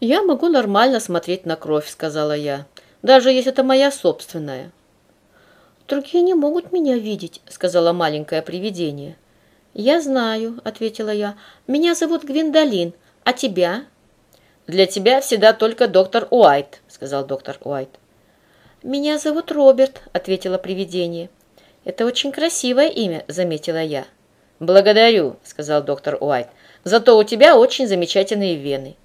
«Я могу нормально смотреть на кровь», — сказала я, «даже если это моя собственная». «Другие не могут меня видеть», — сказала маленькое привидение. «Я знаю», — ответила я. «Меня зовут Гвиндолин, а тебя?» «Для тебя всегда только доктор Уайт», — сказал доктор Уайт. «Меня зовут Роберт», — ответила привидение. «Это очень красивое имя», — заметила я. «Благодарю», — сказал доктор Уайт. «Зато у тебя очень замечательные вены».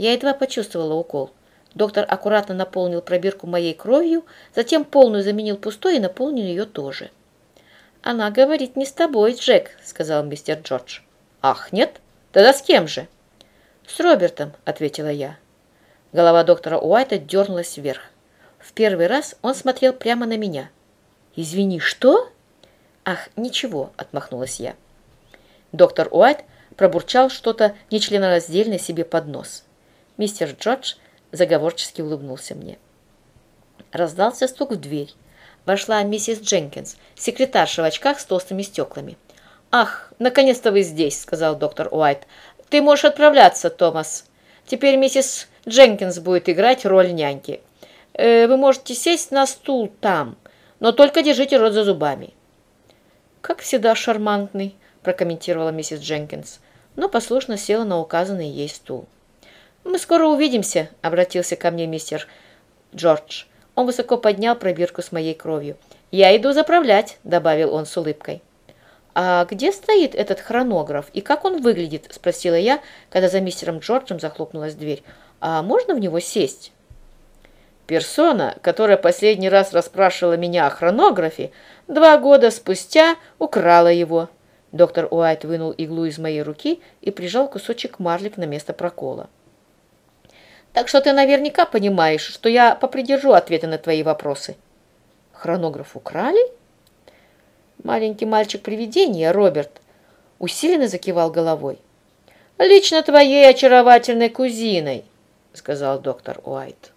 Я едва почувствовала укол. Доктор аккуратно наполнил пробирку моей кровью, затем полную заменил пустой и наполнил ее тоже. «Она говорит не с тобой, Джек», — сказал мистер Джордж. «Ах, нет? Тогда с кем же?» «С Робертом», — ответила я. Голова доктора Уайта дернулась вверх. В первый раз он смотрел прямо на меня. «Извини, что?» «Ах, ничего», — отмахнулась я. Доктор Уайт пробурчал что-то нечленораздельное себе под нос. Мистер Джордж заговорчески улыбнулся мне. Раздался стук в дверь. Вошла миссис Дженкинс, секретарша в очках с толстыми стеклами. «Ах, наконец-то вы здесь», — сказал доктор Уайт. «Ты можешь отправляться, Томас. Теперь миссис Дженкинс будет играть роль няньки. Э, вы можете сесть на стул там, но только держите рот за зубами». «Как всегда шармантный», — прокомментировала миссис Дженкинс, но послушно села на указанный ей стул. «Мы скоро увидимся», — обратился ко мне мистер Джордж. Он высоко поднял пробирку с моей кровью. «Я иду заправлять», — добавил он с улыбкой. «А где стоит этот хронограф и как он выглядит?» — спросила я, когда за мистером Джорджем захлопнулась дверь. «А можно в него сесть?» Персона, которая последний раз расспрашивала меня о хронографе, два года спустя украла его. Доктор Уайт вынул иглу из моей руки и прижал кусочек марлик на место прокола. Так что ты наверняка понимаешь, что я попридержу ответы на твои вопросы. Хронограф украли? Маленький мальчик-привидение, Роберт, усиленно закивал головой. «Лично твоей очаровательной кузиной», — сказал доктор Уайт.